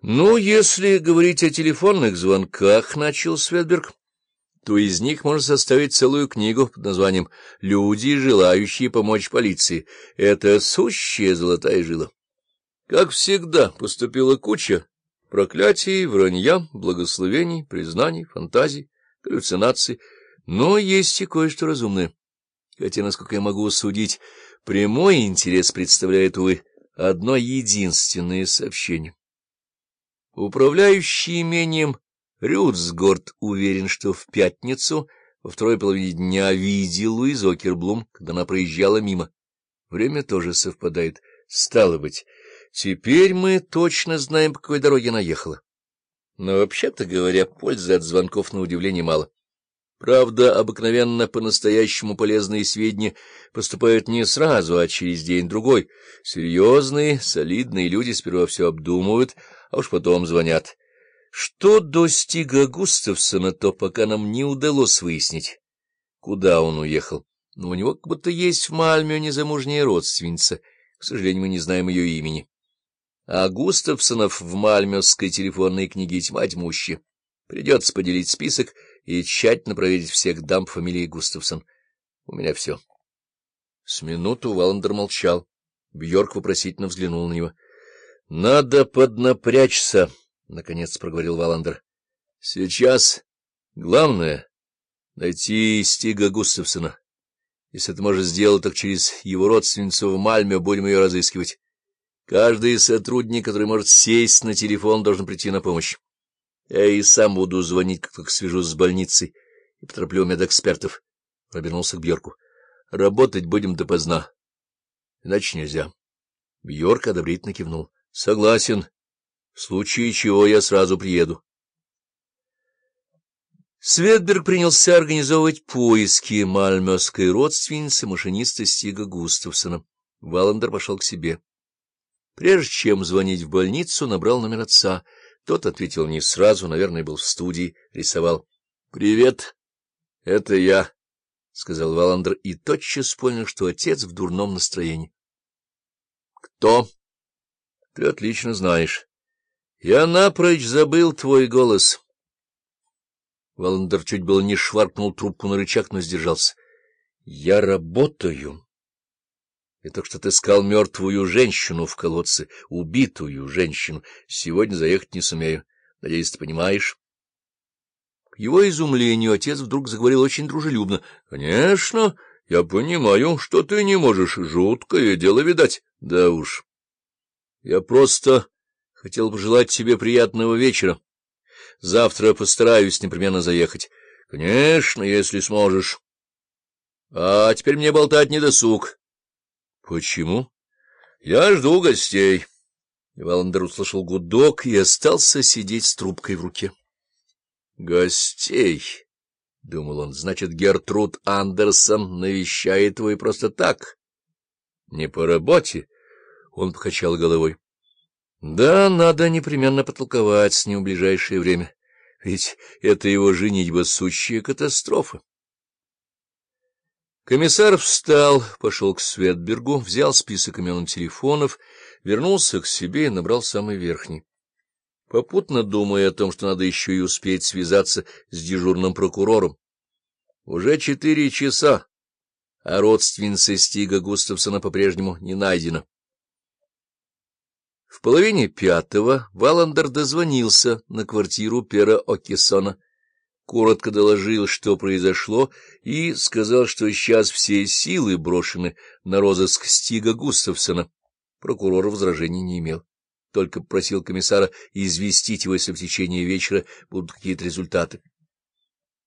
— Ну, если говорить о телефонных звонках, — начал Светберг, — то из них можно составить целую книгу под названием «Люди, желающие помочь полиции». Это сущая золотая жила. Как всегда, поступила куча проклятий, вранья, благословений, признаний, фантазий, галлюцинаций, но есть и кое-что разумное. Хотя, насколько я могу судить, прямой интерес представляет, увы, одно единственное сообщение. Управляющий имением Рюцгорд уверен, что в пятницу во второй половине дня видел Луизу Окерблум, когда она проезжала мимо. Время тоже совпадает. Стало быть, теперь мы точно знаем, по какой дороге она ехала. Но вообще-то говоря, пользы от звонков на удивление мало. Правда, обыкновенно по-настоящему полезные сведения поступают не сразу, а через день-другой. Серьезные, солидные люди сперва все обдумывают, а уж потом звонят. Что до Стига Густавсона, то пока нам не удалось выяснить, куда он уехал. Но у него как будто есть в Мальме незамужняя родственница. К сожалению, мы не знаем ее имени. А Густавсонов в мальмёской телефонной книге тьма тьмущая. Придется поделить список и тщательно проверить всех дам фамилии Густавсон. У меня все. С минуту Валандер молчал. Бьорк вопросительно взглянул на него. — Надо поднапрячься, — наконец проговорил Валандер. — Сейчас главное — найти Стига Густавсона. Если это может сделать, так через его родственницу в Мальме будем ее разыскивать. Каждый сотрудник, который может сесть на телефон, должен прийти на помощь. Я и сам буду звонить, как только свяжусь с больницей, и потороплю медэкспертов. Обернулся к Бьорку. — Работать будем допоздна. Иначе нельзя. Бьорк одобрительно кивнул. — Согласен. В случае чего я сразу приеду. Светберг принялся организовывать поиски мальмёской родственницы машиниста Стига Густавсона. Валандер пошел к себе. Прежде чем звонить в больницу, набрал номер отца. Тот ответил не сразу, наверное, был в студии, рисовал. — Привет, это я, — сказал Валандер и тотчас понял, что отец в дурном настроении. — Кто? — Ты отлично знаешь. — Я напрочь забыл твой голос. Валандер чуть было не шваркнул трубку на рычаг, но сдержался. — Я работаю. Я только что отыскал мертвую женщину в колодце, убитую женщину. Сегодня заехать не сумею. Надеюсь, ты понимаешь? К его изумлению отец вдруг заговорил очень дружелюбно. — Конечно, я понимаю, что ты не можешь. Жуткое дело, видать. Да уж. Я просто хотел пожелать тебе приятного вечера. Завтра постараюсь непременно заехать. Конечно, если сможешь. А теперь мне болтать не досуг. Почему? Я жду гостей. Валандер услышал гудок и остался сидеть с трубкой в руке. Гостей, — думал он, — значит, Гертруд Андерсон навещает его и просто так. Не по работе. Он покачал головой. Да, надо непременно потолковать с ним в ближайшее время, ведь это его женитьба сущая катастрофа. Комиссар встал, пошел к Светбергу, взял список имен телефонов, вернулся к себе и набрал самый верхний. Попутно думая о том, что надо еще и успеть связаться с дежурным прокурором. Уже четыре часа, а родственница Стига Густавсона по-прежнему не найдена. В половине пятого Валандер дозвонился на квартиру Пера Окисона, коротко доложил, что произошло, и сказал, что сейчас все силы брошены на розыск Стига Густавсона. Прокурор возражений не имел, только просил комиссара известить его, если в течение вечера будут какие-то результаты.